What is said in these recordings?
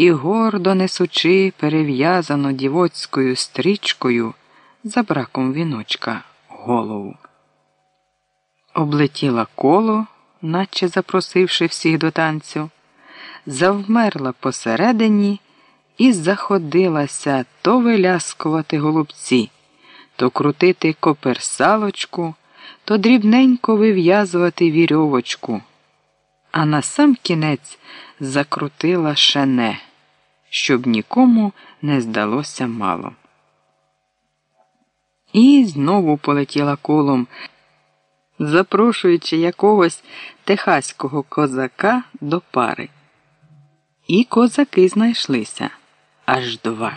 і, гордо несучи перев'язану дівоцькою стрічкою за браком віночка голову. Облетіла коло, наче запросивши всіх до танцю, завмерла посередині і заходилася то виляскувати голубці, то крутити коперсалочку, то дрібненько вив'язувати вірьовочку, а на сам кінець закрутила шене, щоб нікому не здалося мало. І знову полетіла колом, запрошуючи якогось техаського козака до пари. І козаки знайшлися аж два.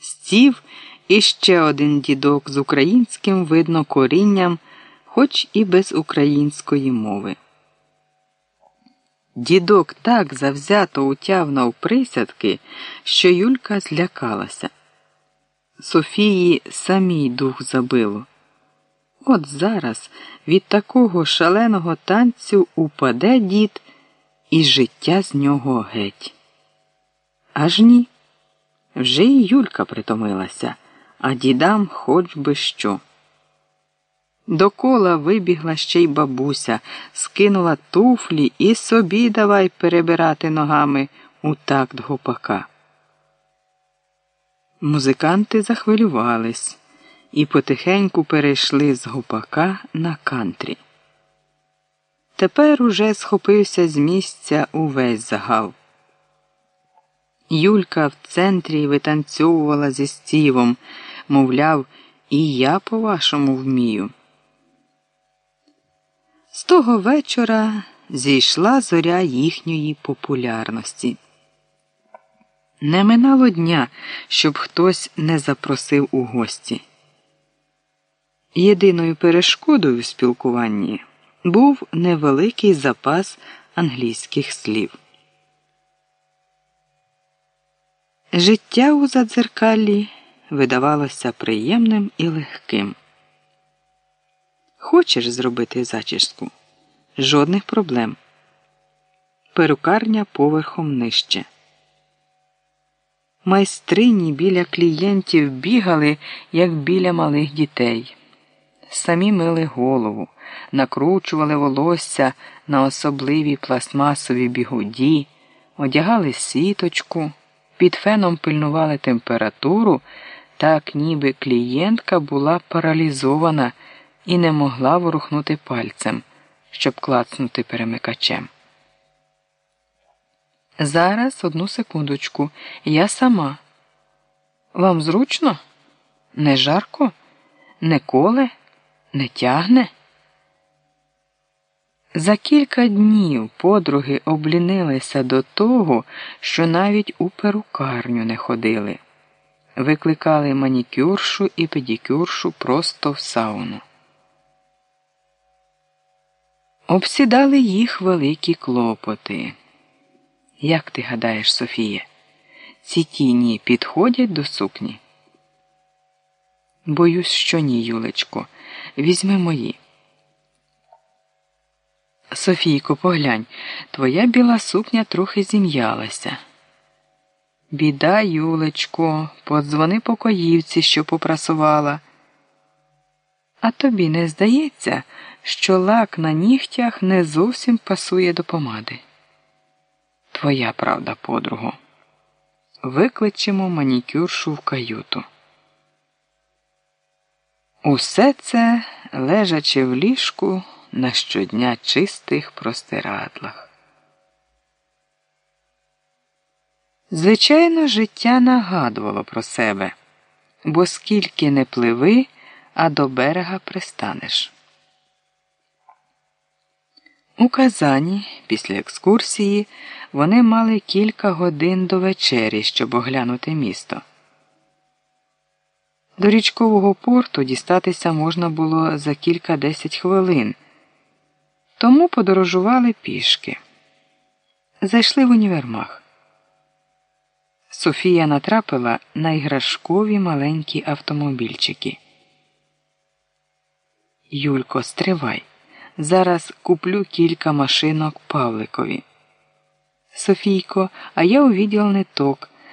Стів і ще один дідок з українським видно корінням, хоч і без української мови. Дідок так завзято утяв присядки, що Юлька злякалася. Софії самій дух забило. От зараз від такого шаленого танцю упаде дід, і життя з нього геть. Аж ні. Вже й Юлька притомилася, а дідам хоч би що. До кола вибігла ще й бабуся, скинула туфлі і собі давай перебирати ногами у такт гопака. Музиканти захвилювались і потихеньку перейшли з гопака на кантрі. Тепер уже схопився з місця увесь загал. Юлька в центрі витанцьовувала зі стівом, мовляв, і я по вашому вмію. З того вечора зійшла зоря їхньої популярності. Не минало дня, щоб хтось не запросив у гості. Єдиною перешкодою в спілкуванні був невеликий запас англійських слів. Життя у задзеркаллі видавалося приємним і легким. Хочеш зробити зачіску? Жодних проблем. Перукарня поверхом нижче. Майстрині біля клієнтів бігали, як біля малих дітей. Самі мили голову, накручували волосся на особливі пластмасові бігуді, одягали сіточку, під феном пильнували температуру, так ніби клієнтка була паралізована і не могла ворухнути пальцем, щоб клацнути перемикачем. Зараз одну секундочку, я сама. Вам зручно? Не жарко? Не коле? Не тягне? За кілька днів подруги облінилися до того, що навіть у перукарню не ходили. Викликали манікюршу і педикюршу просто в сауну. Обсідали їх великі клопоти. Як ти гадаєш, Софія, ці тіні підходять до сукні? Боюсь, що ні, Юлечко. Візьми мої. Софійко, поглянь, твоя біла сукня трохи зім'ялася. Біда, Юлечко, подзвони покоївці, що попрасувала. А тобі не здається, що лак на нігтях не зовсім пасує до помади. Твоя правда, подруго. Викличемо манікюршу в каюту. Усе це лежачи в ліжку на щодня чистих простирадлах. Звичайно, життя нагадувало про себе, бо скільки не пливи, а до берега пристанеш. У Казані після екскурсії вони мали кілька годин до вечері, щоб оглянути місто. До річкового порту дістатися можна було за кілька десять хвилин, тому подорожували пішки. Зайшли в універмаг. Софія натрапила на іграшкові маленькі автомобільчики. Юлько, стривай. Зараз куплю кілька машинок Павликові. Софійко, а я у відділ ниток.